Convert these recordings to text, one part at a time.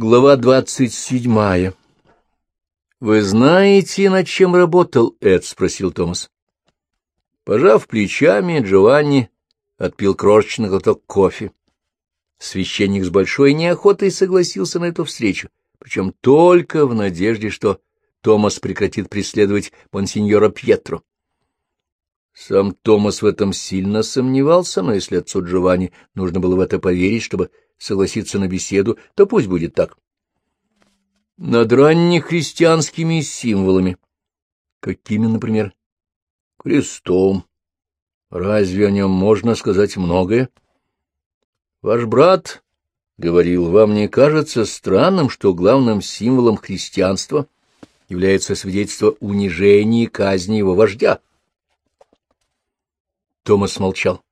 Глава двадцать седьмая. — Вы знаете, над чем работал Эд? — спросил Томас. Пожав плечами, Джованни отпил крошечный глоток кофе. Священник с большой неохотой согласился на эту встречу, причем только в надежде, что Томас прекратит преследовать монсеньора Пьетро. Сам Томас в этом сильно сомневался, но если отцу Джованни нужно было в это поверить, чтобы согласиться на беседу, то пусть будет так. Над раннехристианскими символами. Какими, например? Крестом. Разве о нем можно сказать многое? Ваш брат говорил, вам не кажется странным, что главным символом христианства является свидетельство унижения и казни его вождя? Томас молчал.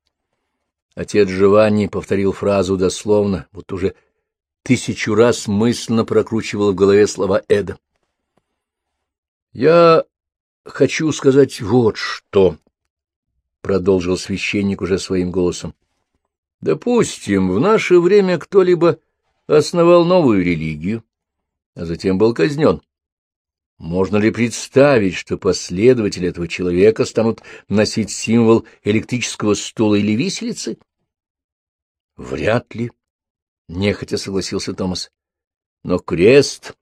Отец Джованни повторил фразу дословно, вот уже тысячу раз мысленно прокручивал в голове слова Эда. «Я хочу сказать вот что», — продолжил священник уже своим голосом. «Допустим, в наше время кто-либо основал новую религию, а затем был казнен. Можно ли представить, что последователи этого человека станут носить символ электрического стула или виселицы? — Вряд ли, — нехотя согласился Томас. — Но крест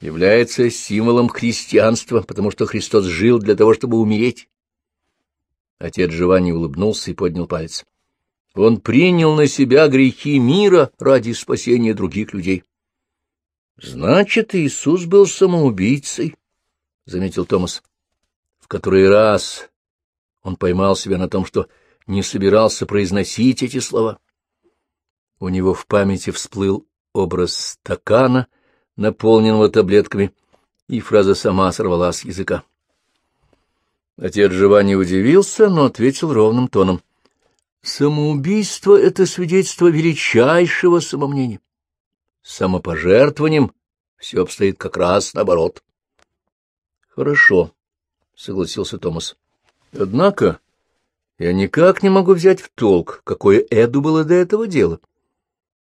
является символом христианства, потому что Христос жил для того, чтобы умереть. Отец Живани улыбнулся и поднял палец. Он принял на себя грехи мира ради спасения других людей. Значит, Иисус был самоубийцей, — заметил Томас. В который раз он поймал себя на том, что не собирался произносить эти слова. У него в памяти всплыл образ стакана, наполненного таблетками, и фраза сама сорвалась с языка. Отец Живани удивился, но ответил ровным тоном. Самоубийство — это свидетельство величайшего самомнения. Самопожертвованием все обстоит как раз наоборот. — Хорошо, — согласился Томас. — Однако я никак не могу взять в толк, какое Эду было до этого дело.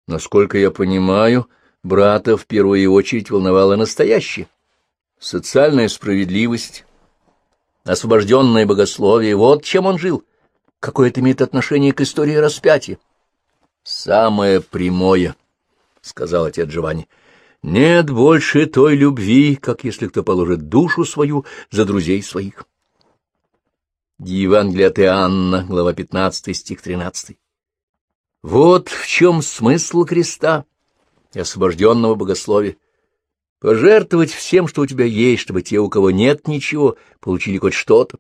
Насколько я понимаю, брата в первую очередь волновало настоящее. Социальная справедливость, освобожденное богословие — вот чем он жил. Какое это имеет отношение к истории распятия? — Самое прямое, — сказал отец Джованни. — Нет больше той любви, как если кто положит душу свою за друзей своих. Евангелие от Иоанна, глава 15, стих 13. Вот в чем смысл креста и освобожденного богословия. Пожертвовать всем, что у тебя есть, чтобы те, у кого нет ничего, получили хоть что-то.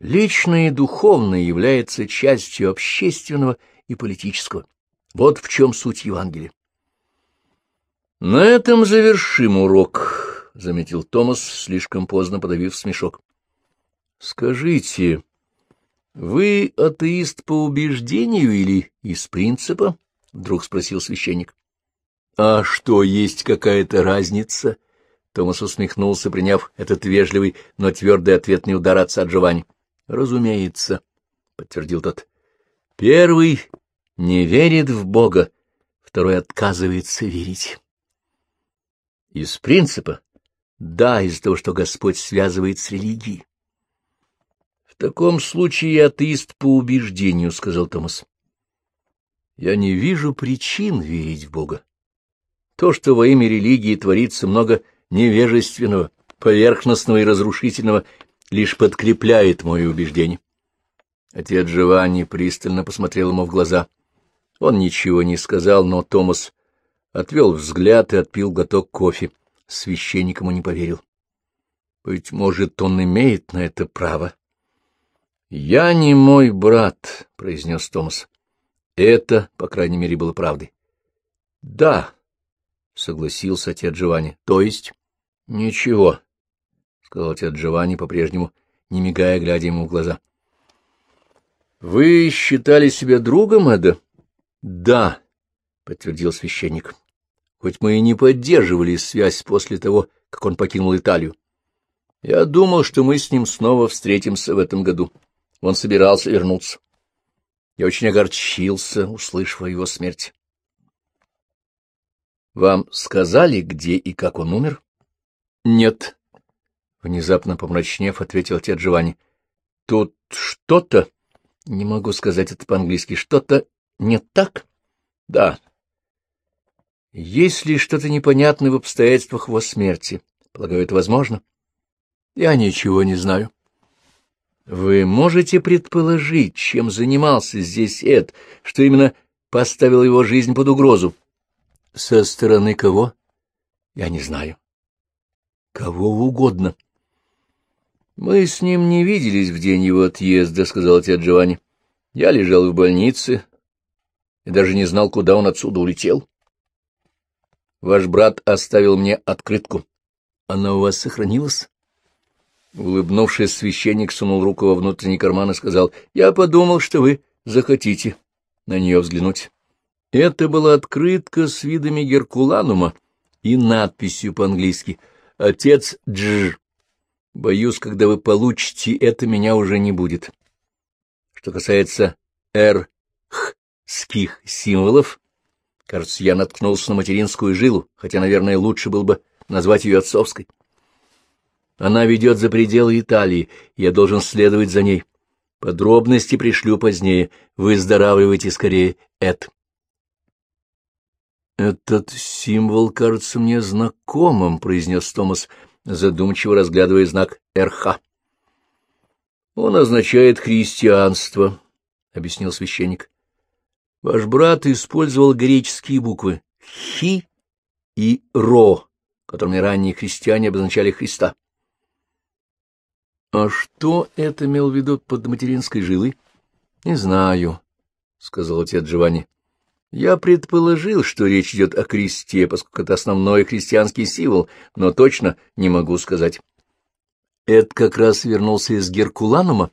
Личное и духовное является частью общественного и политического. Вот в чем суть Евангелия. На этом завершим урок, — заметил Томас, слишком поздно подавив смешок. — Скажите, — Вы атеист по убеждению или из принципа? — вдруг спросил священник. — А что, есть какая-то разница? Томас усмехнулся, приняв этот вежливый, но твердый ответный удар отца Джованни. — Разумеется, — подтвердил тот. — Первый не верит в Бога, второй отказывается верить. — Из принципа? — Да, из-за того, что Господь связывает с религией таком случае я атеист по убеждению, — сказал Томас. — Я не вижу причин верить в Бога. То, что во имя религии творится много невежественного, поверхностного и разрушительного, лишь подкрепляет мое убеждение. Отец Джованни пристально посмотрел ему в глаза. Он ничего не сказал, но Томас отвел взгляд и отпил глоток кофе. Священник ему не поверил. Быть может, он имеет на это право. — Я не мой брат, — произнес Томас. Это, по крайней мере, было правдой. — Да, — согласился отец Джованни. — То есть? — Ничего, — сказал отец Джованни, по-прежнему, не мигая, глядя ему в глаза. — Вы считали себя другом, Эда? — Да, — подтвердил священник. — Хоть мы и не поддерживали связь после того, как он покинул Италию. Я думал, что мы с ним снова встретимся в этом году. — он собирался вернуться. Я очень огорчился, услышав о его смерти. Вам сказали, где и как он умер? — Нет. Внезапно помрачнев, ответил отец Джованни. — Тут что-то, не могу сказать это по-английски, что-то не так? — Да. — Есть ли что-то непонятное в обстоятельствах его смерти? Полагаю, это возможно? — Я ничего не знаю. — Вы можете предположить, чем занимался здесь Эд, что именно поставил его жизнь под угрозу? — Со стороны кого? — Я не знаю. — Кого угодно. — Мы с ним не виделись в день его отъезда, — сказал отец Джованни. — Я лежал в больнице и даже не знал, куда он отсюда улетел. Ваш брат оставил мне открытку. Она у вас сохранилась? Улыбнувшись, священник сунул руку во внутренний карман и сказал, — Я подумал, что вы захотите на нее взглянуть. Это была открытка с видами Геркуланума и надписью по-английски «Отец Дж». Боюсь, когда вы получите это, меня уже не будет. Что касается эр-х-ских символов, кажется, я наткнулся на материнскую жилу, хотя, наверное, лучше было бы назвать ее отцовской. Она ведет за пределы Италии, я должен следовать за ней. Подробности пришлю позднее. Выздоравливайте скорее, Эд. «Этот символ кажется мне знакомым», — произнес Томас, задумчиво разглядывая знак РХ. «Он означает христианство», — объяснил священник. «Ваш брат использовал греческие буквы «хи» и «ро», которыми ранние христиане обозначали Христа». «А что это имел в виду под материнской жилой?» «Не знаю», — сказал отец Джованни. Я предположил, что речь идет о кресте, поскольку это основной христианский символ, но точно не могу сказать. Эд как раз вернулся из Геркуланума.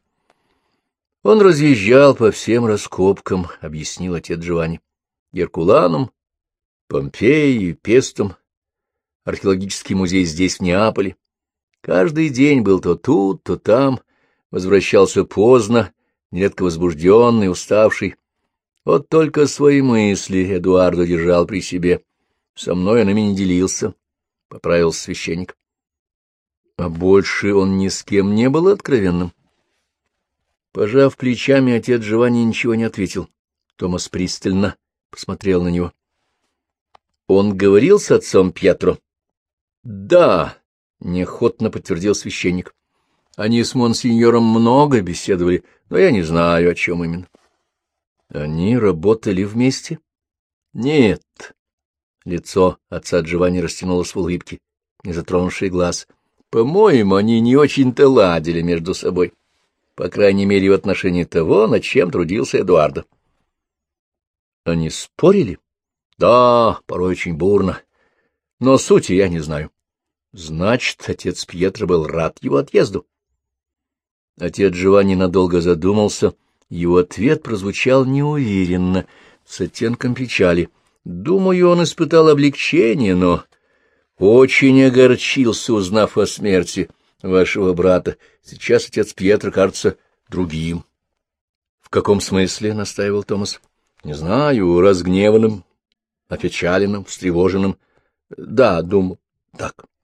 Он разъезжал по всем раскопкам, — объяснил отец Джованни. Геркуланум, Помпеи, Пестум, археологический музей здесь, в Неаполе. Каждый день был то тут, то там, возвращался поздно, нередко возбужденный, уставший. Вот только свои мысли Эдуардо держал при себе. Со мной он ими не делился, — поправил священник. А больше он ни с кем не был откровенным. Пожав плечами, отец Живани ничего не ответил. Томас пристально посмотрел на него. — Он говорил с отцом Пьетро? — Да, — неохотно подтвердил священник. Они с монсеньором много беседовали, но я не знаю, о чем именно. Они работали вместе? Нет. Лицо отца Джованни растянулось в улыбке, не затронувший глаз. По-моему, они не очень-то ладили между собой. По крайней мере, в отношении того, над чем трудился Эдуардо. Они спорили? Да, порой очень бурно. Но сути я не знаю. Значит, отец Пьетро был рад его отъезду. Отец Джованни надолго задумался — его ответ прозвучал неуверенно, с оттенком печали. Думаю, он испытал облегчение, но очень огорчился, узнав о смерти вашего брата. Сейчас отец Пьетро кажется другим. — В каком смысле? — настаивал Томас. — Не знаю, разгневанным, опечаленным, встревоженным. — Да, думаю, так. —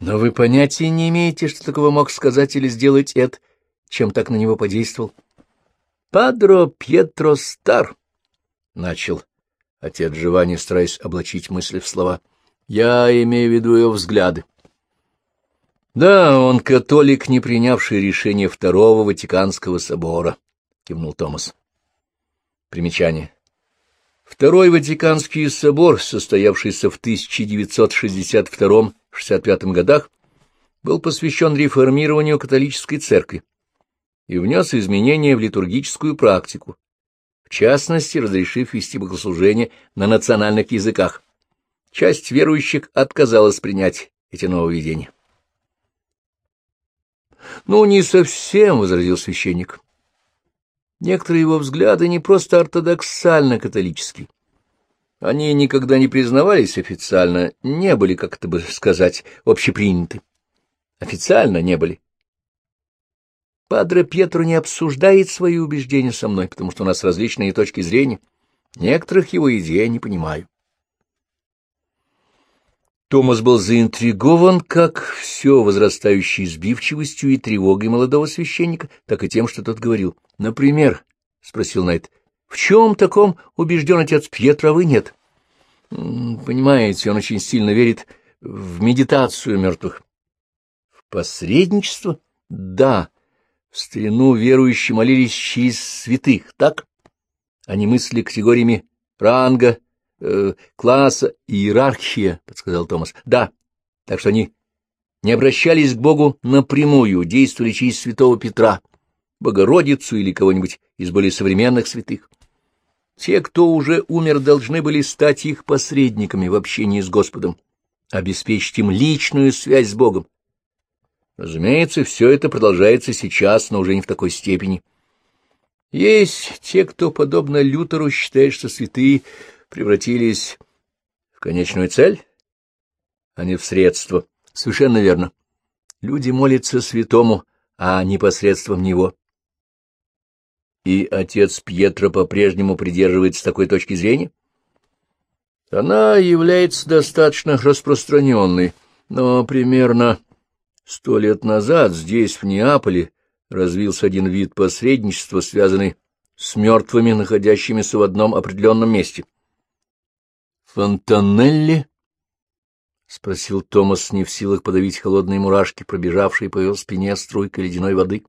Но вы понятия не имеете, что такого мог сказать или сделать Эд, чем так на него подействовал? —— Падро Пьетро Стар, — начал отец Живани, стараясь облачить мысли в слова. — Я имею в виду его взгляды. — Да, он католик, не принявший решение Второго Ватиканского собора, — кивнул Томас. Примечание. Второй Ватиканский собор, состоявшийся в 1962-65 годах, был посвящен реформированию католической церкви и внес изменения в литургическую практику, в частности, разрешив вести богослужение на национальных языках. Часть верующих отказалась принять эти нововведения. «Ну, не совсем», — возразил священник. «Некоторые его взгляды не просто ортодоксально-католические. Они никогда не признавались официально, не были, как это бы сказать, общеприняты. Официально не были. Падре Пьетро не обсуждает свои убеждения со мной, потому что у нас различные точки зрения. Некоторых его идей я не понимаю. Томас был заинтригован как все возрастающей сбивчивостью и тревогой молодого священника, так и тем, что тот говорил. — Например, — спросил Найт, — в чем таком убежден отец Пьетро, а вы нет? — Понимаете, он очень сильно верит в медитацию мертвых. — В посредничество? — Да. В старину верующие молились через святых, так? Они мыслили категориями ранга, э, класса иерархия, — подсказал Томас. — Да, так что они не обращались к Богу напрямую, действовали через святого Петра, Богородицу или кого-нибудь из более современных святых. Те, кто уже умер, должны были стать их посредниками в общении с Господом, обеспечить им личную связь с Богом. Разумеется, все это продолжается сейчас, но уже не в такой степени. Есть те, кто, подобно Лютеру, считает, что святые превратились в конечную цель, а не в средство. Совершенно верно. Люди молятся святому, а не посредством него. И отец Пьетро по-прежнему придерживается такой точки зрения? Она является достаточно распространенной, но примерно сто лет назад здесь, в Неаполе, развился один вид посредничества, связанный с мертвыми, находящимися в одном определенном месте. «Фонтанелли?» — спросил Томас, не в силах подавить холодные мурашки, пробежавшие по его спине струйкой ледяной воды.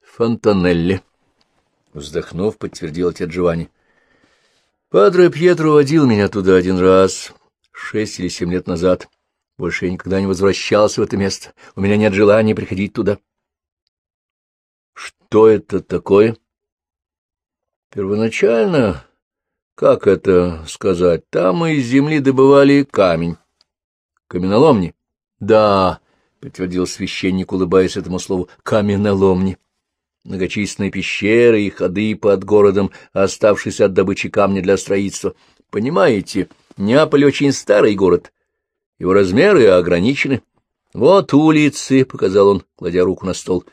«Фонтанелли», — вздохнув, подтвердил отец Джованни. «Падре Пьетро водил меня туда один раз, шесть или семь лет назад. Больше я никогда не возвращался в это место. У меня нет желания приходить туда». «Что это такое?» «Первоначально как это сказать? Там из земли добывали камень. Каменоломни? Да, — подтвердил священник, улыбаясь этому слову, — каменоломни. Многочисленные пещеры и ходы под городом, оставшиеся от добычи камня для строительства. Понимаете, Неаполь очень старый город. Его размеры ограничены. Вот улицы, — показал он, кладя руку на стол.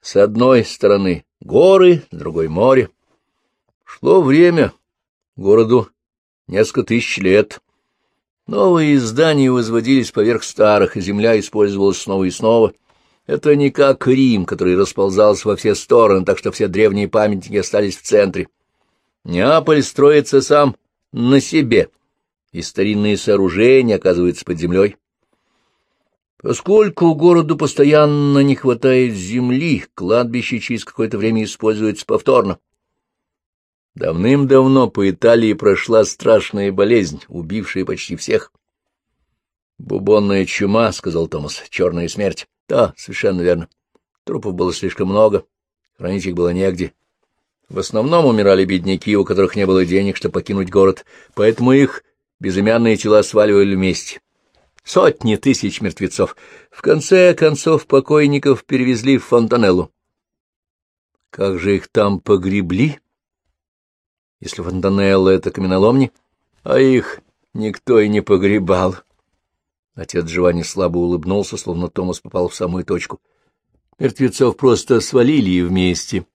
С одной стороны горы, с другой море. Шло время, Городу несколько тысяч лет. Новые здания возводились поверх старых, и земля использовалась снова и снова. Это не как Рим, который расползался во все стороны, так что все древние памятники остались в центре. Неаполь строится сам на себе, и старинные сооружения оказываются под землей. Поскольку городу постоянно не хватает земли, кладбище через какое-то время используется повторно. Давным-давно по Италии прошла страшная болезнь, убившая почти всех. «Бубонная чума», — сказал Томас, — «черная смерть». «Да, совершенно верно. Трупов было слишком много, хранить их было негде. В основном умирали бедняки, у которых не было денег, чтобы покинуть город, поэтому их безымянные тела сваливали вместе. Сотни тысяч мертвецов. В конце концов покойников перевезли в Фонтанеллу. Как же их там погребли? Если Фонтанелло — это каменоломни, а их никто и не погребал. Отец Джованни слабо улыбнулся, словно Томас попал в самую точку. Мертвецов просто свалили вместе.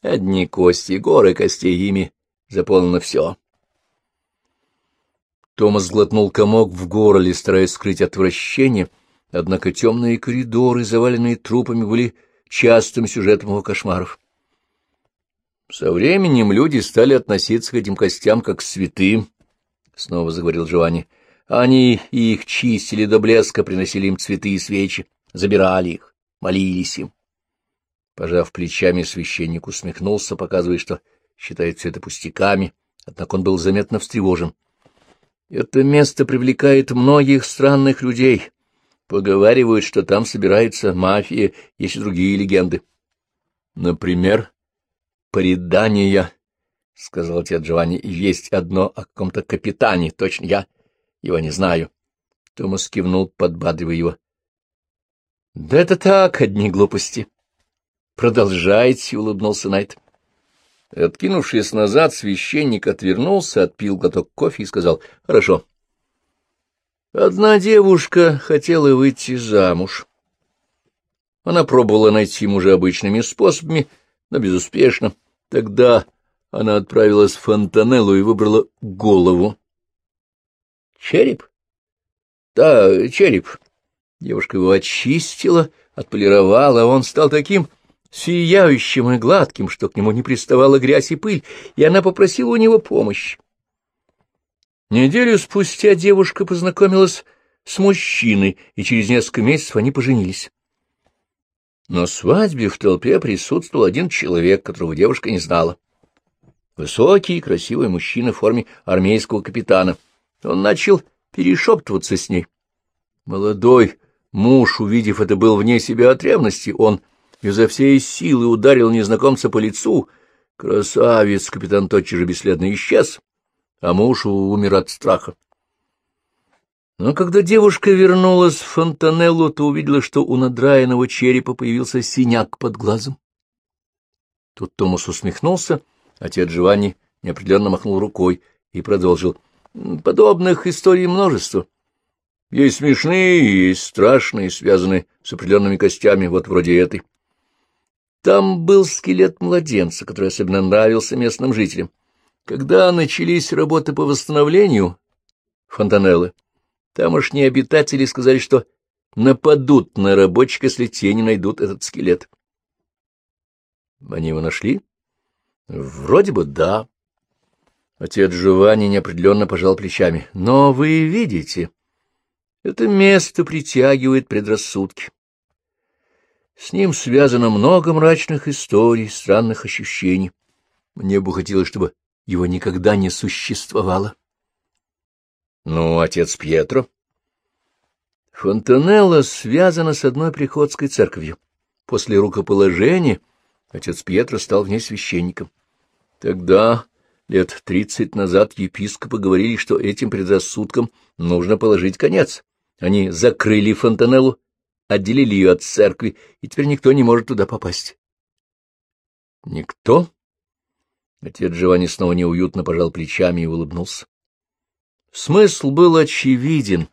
Одни кости, горы костей, ими заполнено все. Томас глотнул комок в горле, стараясь скрыть отвращение, однако темные коридоры, заваленные трупами, были частым сюжетом его кошмаров. Со временем люди стали относиться к этим костям как к святым, — снова заговорил Джованни. Они их чистили до блеска, приносили им цветы и свечи, забирали их, молились им. Пожав плечами, священник усмехнулся, показывая, что считает все это пустяками, однако он был заметно встревожен. Это место привлекает многих странных людей. Поговаривают, что там собирается мафия, есть и другие легенды. Например, предания, — сказал отец Джованни, — есть одно о каком-то капитане, точно я его не знаю. Томас кивнул, подбадривая его. — Да это так, одни глупости. — Продолжайте, — улыбнулся Найт. Откинувшись назад, священник отвернулся, отпил глоток кофе и сказал, — Хорошо. Одна девушка хотела выйти замуж. Она пробовала найти мужа обычными способами, но безуспешно. Тогда она отправилась в Фонтанеллу и выбрала голову. Череп? Да, череп. Девушка его очистила, отполировала, а он стал таким сияющим и гладким, что к нему не приставала грязь и пыль, и она попросила у него помощи. Неделю спустя девушка познакомилась с мужчиной, и через несколько месяцев они поженились. На свадьбе в толпе присутствовал один человек, которого девушка не знала. Высокий, красивый мужчина в форме армейского капитана. Он начал перешептываться с ней. Молодой муж, увидев это, был вне себя от ревности. Он изо всей силы ударил незнакомца по лицу. Красавец, капитан тотчас же бесследно исчез, а муж умер от страха. Но когда девушка вернулась в фонтанеллу, то увидела, что у надраенного черепа появился синяк под глазом. Тут Томас усмехнулся, отец Джованни неопределенно махнул рукой и продолжил. Подобных историй множество. Есть смешные, есть страшные, связанные с определенными костями, вот вроде этой. Там был скелет младенца, который особенно нравился местным жителям. Когда начались работы по восстановлению фонтанеллы, тамошние обитатели сказали, что нападут на рабочих, если те не найдут этот скелет. Они его нашли? Вроде бы да. Отец Джованни неопределенно пожал плечами. Но вы видите, это место притягивает предрассудки. С ним связано много мрачных историй, странных ощущений. Мне бы хотелось, чтобы его никогда не существовало. Ну, отец Пьетро? Фонтанелла связана с одной приходской церковью. После рукоположения отец Пьетро стал в ней священником. Тогда, лет тридцать назад, епископы говорили, что этим предрассудкам нужно положить конец. Они закрыли Фонтанеллу отделили ее от церкви, и теперь никто не может туда попасть. — Никто? Отец Джованни снова неуютно пожал плечами и улыбнулся. Смысл был очевиден.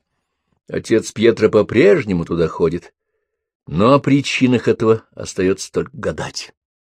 Отец Пьетро по-прежнему туда ходит, но о причинах этого остается только гадать.